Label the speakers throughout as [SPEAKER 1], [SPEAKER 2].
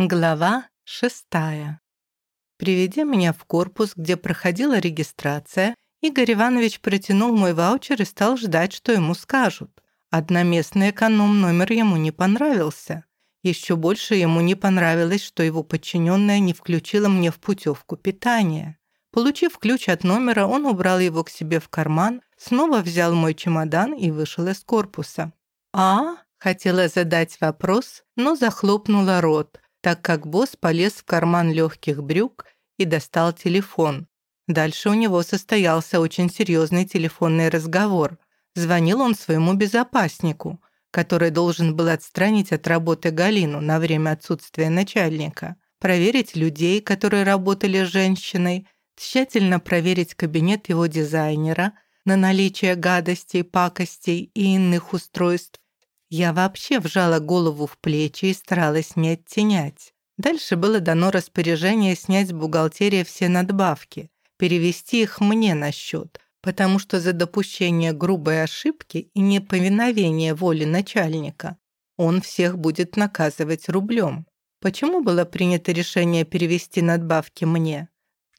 [SPEAKER 1] Глава шестая. Приведя меня в корпус, где проходила регистрация, Игорь Иванович протянул мой ваучер и стал ждать, что ему скажут. Одноместный эконом-номер ему не понравился. Еще больше ему не понравилось, что его подчиненная не включила мне в путевку питания. Получив ключ от номера, он убрал его к себе в карман, снова взял мой чемодан и вышел из корпуса. «А?» – хотела задать вопрос, но захлопнула рот – так как босс полез в карман легких брюк и достал телефон. Дальше у него состоялся очень серьезный телефонный разговор. Звонил он своему безопаснику, который должен был отстранить от работы Галину на время отсутствия начальника, проверить людей, которые работали с женщиной, тщательно проверить кабинет его дизайнера на наличие гадостей, пакостей и иных устройств, я вообще вжала голову в плечи и старалась не оттенять. Дальше было дано распоряжение снять с бухгалтерии все надбавки, перевести их мне на счет, потому что за допущение грубой ошибки и неповиновение воли начальника он всех будет наказывать рублем. Почему было принято решение перевести надбавки мне?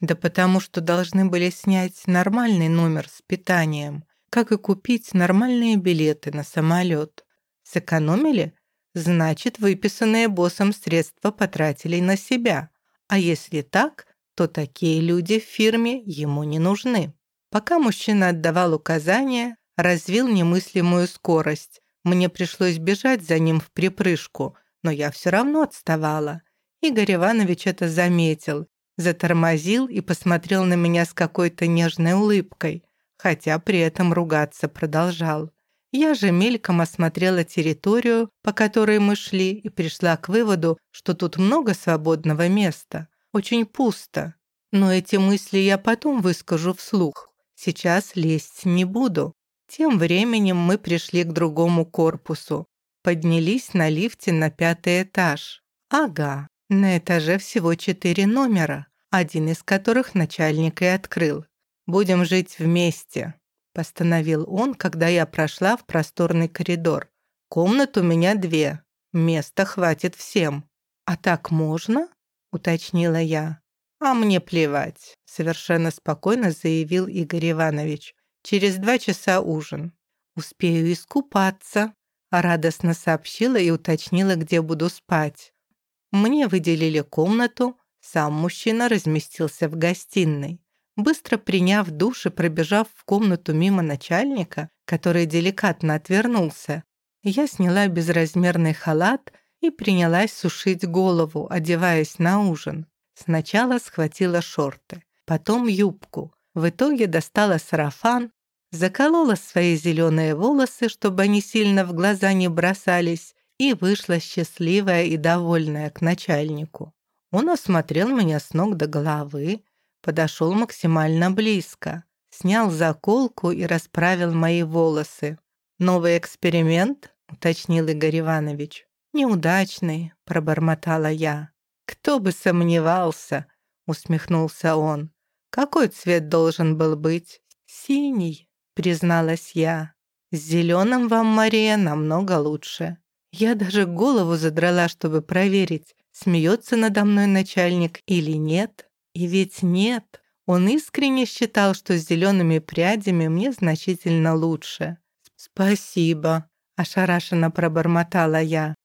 [SPEAKER 1] Да потому что должны были снять нормальный номер с питанием, как и купить нормальные билеты на самолет. Сэкономили? Значит, выписанные боссом средства потратили на себя. А если так, то такие люди в фирме ему не нужны. Пока мужчина отдавал указания, развил немыслимую скорость. Мне пришлось бежать за ним в припрыжку, но я все равно отставала. Игорь Иванович это заметил, затормозил и посмотрел на меня с какой-то нежной улыбкой, хотя при этом ругаться продолжал. Я же мельком осмотрела территорию, по которой мы шли, и пришла к выводу, что тут много свободного места. Очень пусто. Но эти мысли я потом выскажу вслух. Сейчас лезть не буду. Тем временем мы пришли к другому корпусу. Поднялись на лифте на пятый этаж. Ага, на этаже всего четыре номера, один из которых начальник и открыл. Будем жить вместе постановил он, когда я прошла в просторный коридор. «Комнат у меня две. Места хватит всем». «А так можно?» — уточнила я. «А мне плевать», — совершенно спокойно заявил Игорь Иванович. «Через два часа ужин. Успею искупаться», — радостно сообщила и уточнила, где буду спать. Мне выделили комнату, сам мужчина разместился в гостиной. Быстро приняв душ и пробежав в комнату мимо начальника, который деликатно отвернулся, я сняла безразмерный халат и принялась сушить голову, одеваясь на ужин. Сначала схватила шорты, потом юбку. В итоге достала сарафан, заколола свои зеленые волосы, чтобы они сильно в глаза не бросались, и вышла счастливая и довольная к начальнику. Он осмотрел меня с ног до головы, подошел максимально близко, снял заколку и расправил мои волосы. «Новый эксперимент?» — уточнил Игорь Иванович. «Неудачный», — пробормотала я. «Кто бы сомневался?» — усмехнулся он. «Какой цвет должен был быть?» «Синий», — призналась я. «С зеленым вам, Мария, намного лучше». Я даже голову задрала, чтобы проверить, смеется надо мной начальник или нет. И ведь нет, он искренне считал, что с зелеными прядями мне значительно лучше. «Спасибо», – ошарашенно пробормотала я.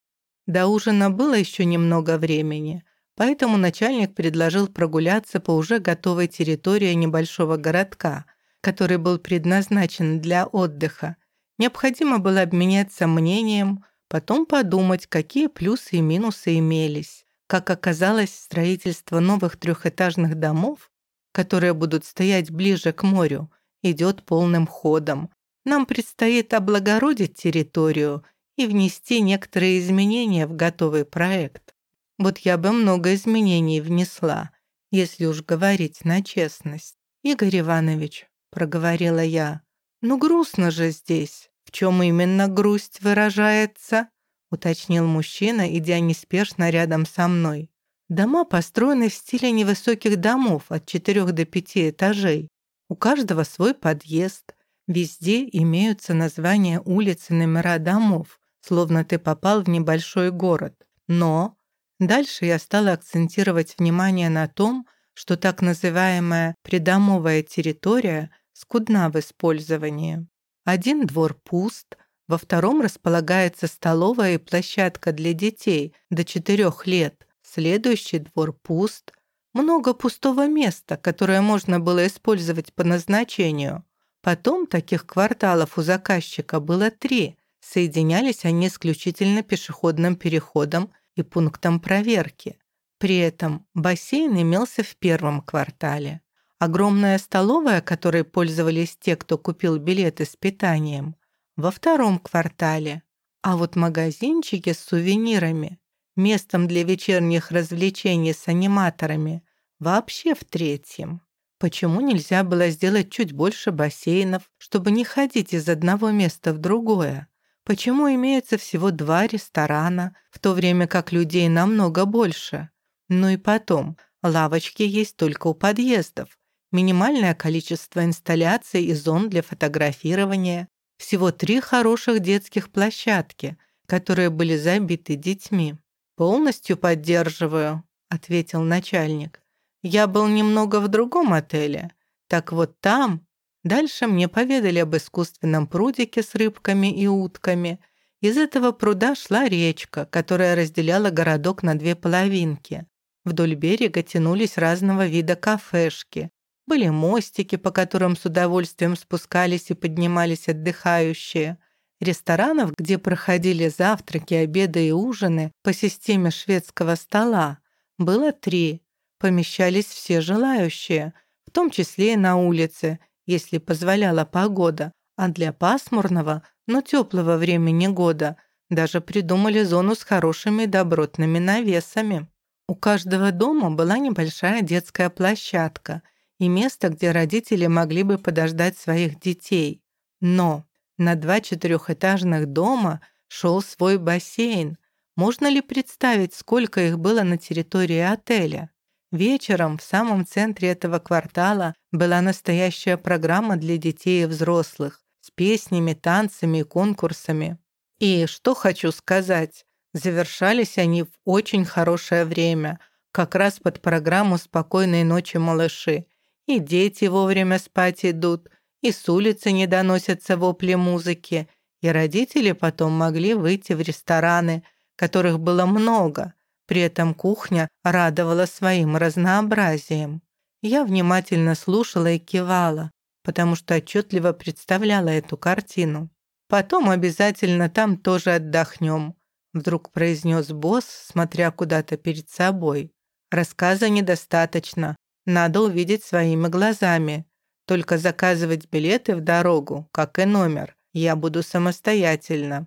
[SPEAKER 1] До ужина было еще немного времени, поэтому начальник предложил прогуляться по уже готовой территории небольшого городка, который был предназначен для отдыха. Необходимо было обменяться мнением, потом подумать, какие плюсы и минусы имелись. Как оказалось, строительство новых трехэтажных домов, которые будут стоять ближе к морю, идет полным ходом. Нам предстоит облагородить территорию и внести некоторые изменения в готовый проект. Вот я бы много изменений внесла, если уж говорить на честность. «Игорь Иванович», — проговорила я, — «ну грустно же здесь. В чем именно грусть выражается?» Уточнил мужчина, идя неспешно рядом со мной. Дома построены в стиле невысоких домов от четырех до пяти этажей. У каждого свой подъезд. Везде имеются названия улиц и номера домов, словно ты попал в небольшой город. Но Дальше я стала акцентировать внимание на том, что так называемая придомовая территория скудна в использовании. Один двор пуст, во втором располагается столовая и площадка для детей до 4 лет, следующий двор пуст, много пустого места, которое можно было использовать по назначению. Потом таких кварталов у заказчика было три. Соединялись они исключительно пешеходным переходом и пунктом проверки. При этом бассейн имелся в первом квартале. Огромная столовая, которой пользовались те, кто купил билеты с питанием, во втором квартале. А вот магазинчики с сувенирами, местом для вечерних развлечений с аниматорами, вообще в третьем. Почему нельзя было сделать чуть больше бассейнов, чтобы не ходить из одного места в другое? Почему имеется всего два ресторана, в то время как людей намного больше? Ну и потом, лавочки есть только у подъездов. Минимальное количество инсталляций и зон для фотографирования. Всего три хороших детских площадки, которые были забиты детьми. «Полностью поддерживаю», — ответил начальник. «Я был немного в другом отеле. Так вот там Дальше мне поведали об искусственном прудике с рыбками и утками. Из этого пруда шла речка, которая разделяла городок на две половинки. Вдоль берега тянулись разного вида кафешки. Были мостики, по которым с удовольствием спускались и поднимались отдыхающие. Ресторанов, где проходили завтраки, обеды и ужины по системе шведского стола, было три. Помещались все желающие, в том числе и на улице – если позволяла погода, а для пасмурного, но теплого времени года даже придумали зону с хорошими добротными навесами. У каждого дома была небольшая детская площадка и место, где родители могли бы подождать своих детей. Но на два четырехэтажных дома шел свой бассейн. Можно ли представить, сколько их было на территории отеля? Вечером в самом центре этого квартала была настоящая программа для детей и взрослых с песнями, танцами и конкурсами. И что хочу сказать, завершались они в очень хорошее время, как раз под программу «Спокойной ночи, малыши». И дети вовремя спать идут, и с улицы не доносятся вопли музыки, и родители потом могли выйти в рестораны, которых было много – при этом кухня радовала своим разнообразием. Я внимательно слушала и кивала, потому что отчетливо представляла эту картину. «Потом обязательно там тоже отдохнем», вдруг произнес босс, смотря куда-то перед собой. «Рассказа недостаточно. Надо увидеть своими глазами. Только заказывать билеты в дорогу, как и номер, я буду самостоятельно».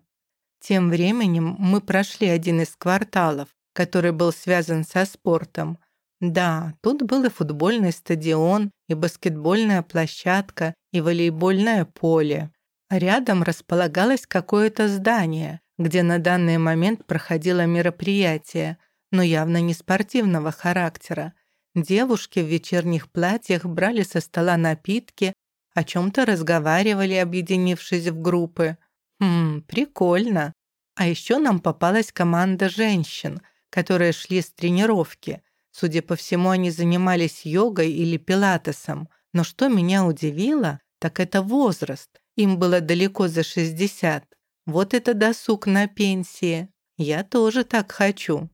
[SPEAKER 1] Тем временем мы прошли один из кварталов, который был связан со спортом. Да, тут был и футбольный стадион, и баскетбольная площадка, и волейбольное поле. Рядом располагалось какое-то здание, где на данный момент проходило мероприятие, но явно не спортивного характера. Девушки в вечерних платьях брали со стола напитки, о чем-то разговаривали, объединившись в группы. Хм, прикольно. А еще нам попалась команда женщин – которые шли с тренировки. Судя по всему, они занимались йогой или пилатесом. Но что меня удивило, так это возраст. Им было далеко за 60. Вот это досуг на пенсии. Я тоже так хочу.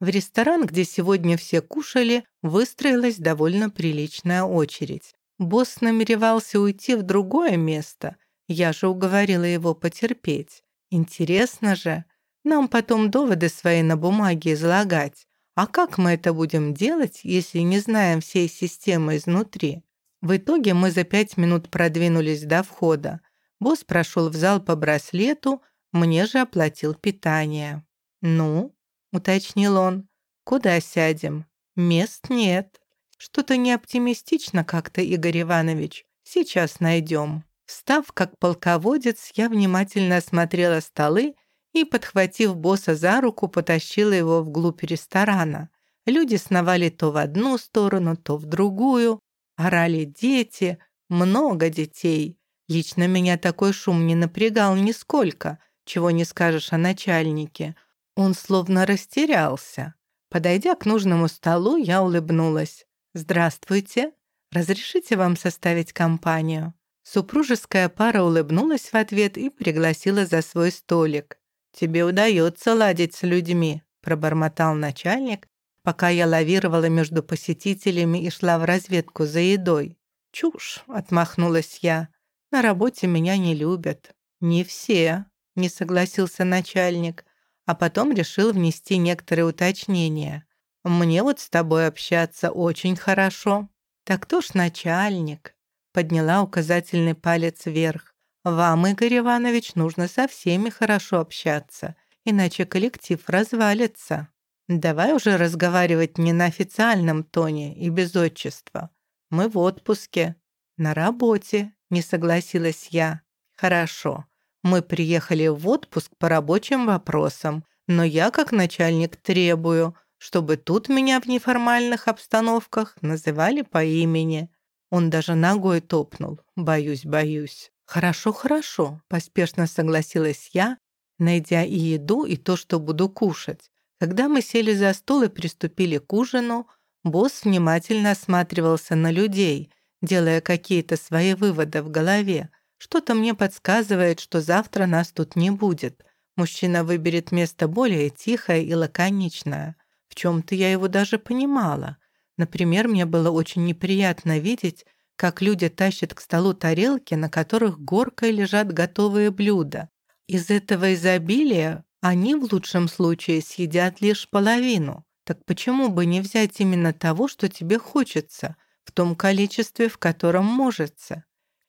[SPEAKER 1] В ресторан, где сегодня все кушали, выстроилась довольно приличная очередь. Босс намеревался уйти в другое место. Я же уговорила его потерпеть. Интересно же, нам потом доводы свои на бумаге излагать. А как мы это будем делать, если не знаем всей системы изнутри? В итоге мы за пять минут продвинулись до входа. Босс прошел в зал по браслету, мне же оплатил питание. «Ну?» — уточнил он. «Куда сядем?» «Мест нет. Что-то не оптимистично как-то, Игорь Иванович. Сейчас найдем». Встав как полководец, я внимательно осмотрела столы и, подхватив босса за руку, потащила его вглубь ресторана. Люди сновали то в одну сторону, то в другую. Орали дети, много детей. Лично меня такой шум не напрягал нисколько, чего не скажешь о начальнике. Он словно растерялся. Подойдя к нужному столу, я улыбнулась. «Здравствуйте. Разрешите вам составить компанию?» Супружеская пара улыбнулась в ответ и пригласила за свой столик. «Тебе удается ладить с людьми», — пробормотал начальник, пока я лавировала между посетителями и шла в разведку за едой. «Чушь», — отмахнулась я. «На работе меня не любят». «Не все», — не согласился начальник, а потом решил внести некоторые уточнения. «Мне вот с тобой общаться очень хорошо». «Так кто ж начальник?» Подняла указательный палец вверх. «Вам, Игорь Иванович, нужно со всеми хорошо общаться, иначе коллектив развалится». Давай уже разговаривать не на официальном тоне и без отчества. Мы в отпуске. На работе, не согласилась я. Хорошо. Мы приехали в отпуск по рабочим вопросам, но я, как начальник, требую, чтобы тут меня в неформальных обстановках называли по имени. Он даже ногой топнул. Боюсь, боюсь. «Хорошо, хорошо», — поспешно согласилась я, найдя и еду, и то, что буду кушать. Когда мы сели за стол и приступили к ужину, босс внимательно осматривался на людей, делая какие-то свои выводы в голове. Что-то мне подсказывает, что завтра нас тут не будет. Мужчина выберет место более тихое и лаконичное. В чем-то я его даже понимала. Например, мне было очень неприятно видеть, как люди тащат к столу тарелки, на которых горкой лежат готовые блюда. Из этого изобилия они в лучшем случае съедят лишь половину. Так почему бы не взять именно того, что тебе хочется, в том количестве, в котором можется?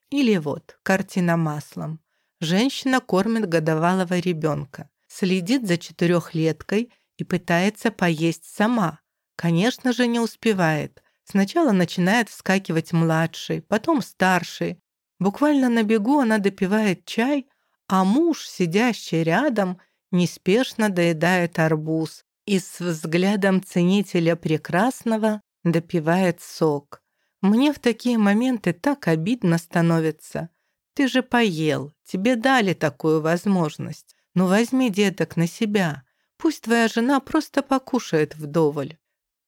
[SPEAKER 1] Или вот, картина маслом. Женщина кормит годовалого ребенка, следит за четырехлеткой и пытается поесть сама. Конечно же, не успевает. Сначала начинает вскакивать младший, потом старший. Буквально на бегу она допивает чай, а муж, сидящий рядом, неспешно доедает арбуз и с взглядом ценителя прекрасного допивает сок. Мне в такие моменты так обидно становится. Ты же поел, тебе дали такую возможность. Ну возьми деток на себя. Пусть твоя жена просто покушает вдоволь.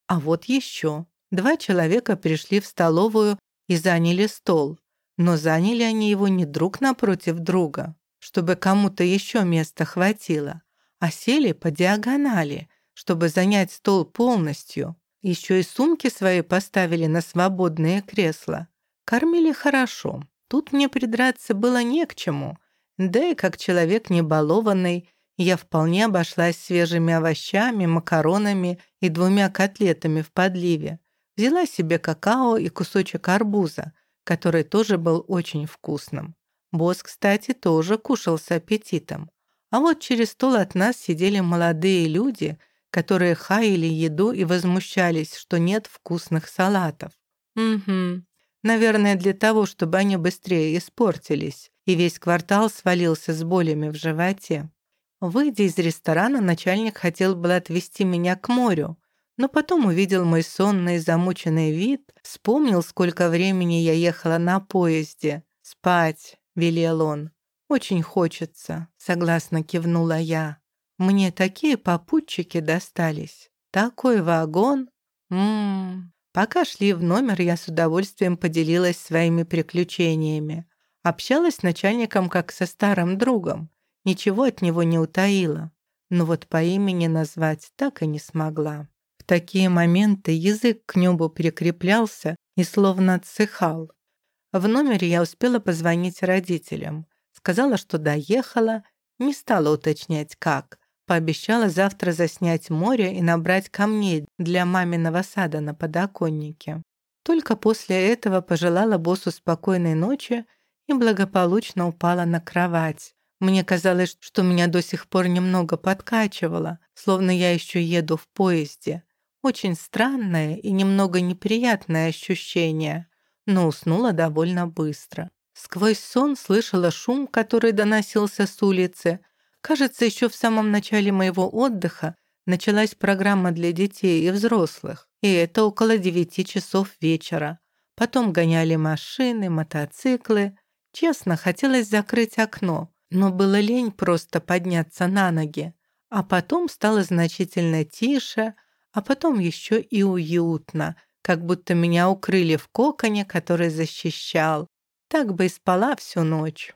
[SPEAKER 1] А вот еще. Два человека пришли в столовую и заняли стол. Но заняли они его не друг напротив друга, чтобы кому-то еще места хватило, а сели по диагонали, чтобы занять стол полностью. Еще и сумки свои поставили на свободные кресла. Кормили хорошо. Тут мне придраться было не к чему. Да и как человек небалованный, я вполне обошлась свежими овощами, макаронами и двумя котлетами в подливе. Взяла себе какао и кусочек арбуза, который тоже был очень вкусным. Босс, кстати, тоже кушал с аппетитом. А вот через стол от нас сидели молодые люди, которые хаяли еду и возмущались, что нет вкусных салатов. Угу. Наверное, для того, чтобы они быстрее испортились, и весь квартал свалился с болями в животе. Выйдя из ресторана, начальник хотел было отвезти меня к морю, но потом увидел мой сонный замученный вид, вспомнил, сколько времени я ехала на поезде. «Спать», — велел он. «Очень хочется», — согласно кивнула я. «Мне такие попутчики достались. Такой вагон. Ммм». Пока шли в номер, я с удовольствием поделилась своими приключениями. Общалась с начальником как со старым другом. Ничего от него не утаила. Но вот по имени назвать так и не смогла. В такие моменты язык к небу прикреплялся и словно отсыхал. В номере я успела позвонить родителям. Сказала, что доехала, не стала уточнять, как. Пообещала завтра заснять море и набрать камней для маминого сада на подоконнике. Только после этого пожелала боссу спокойной ночи и благополучно упала на кровать. Мне казалось, что меня до сих пор немного подкачивало, словно я еще еду в поезде. Очень странное и немного неприятное ощущение, но уснула довольно быстро. Сквозь сон слышала шум, который доносился с улицы. Кажется, еще в самом начале моего отдыха началась программа для детей и взрослых, и это около девяти часов вечера. Потом гоняли машины, мотоциклы. Честно, хотелось закрыть окно, но было лень просто подняться на ноги. А потом стало значительно тише, а потом еще и уютно, как будто меня укрыли в коконе, который защищал. Так бы и спала всю ночь.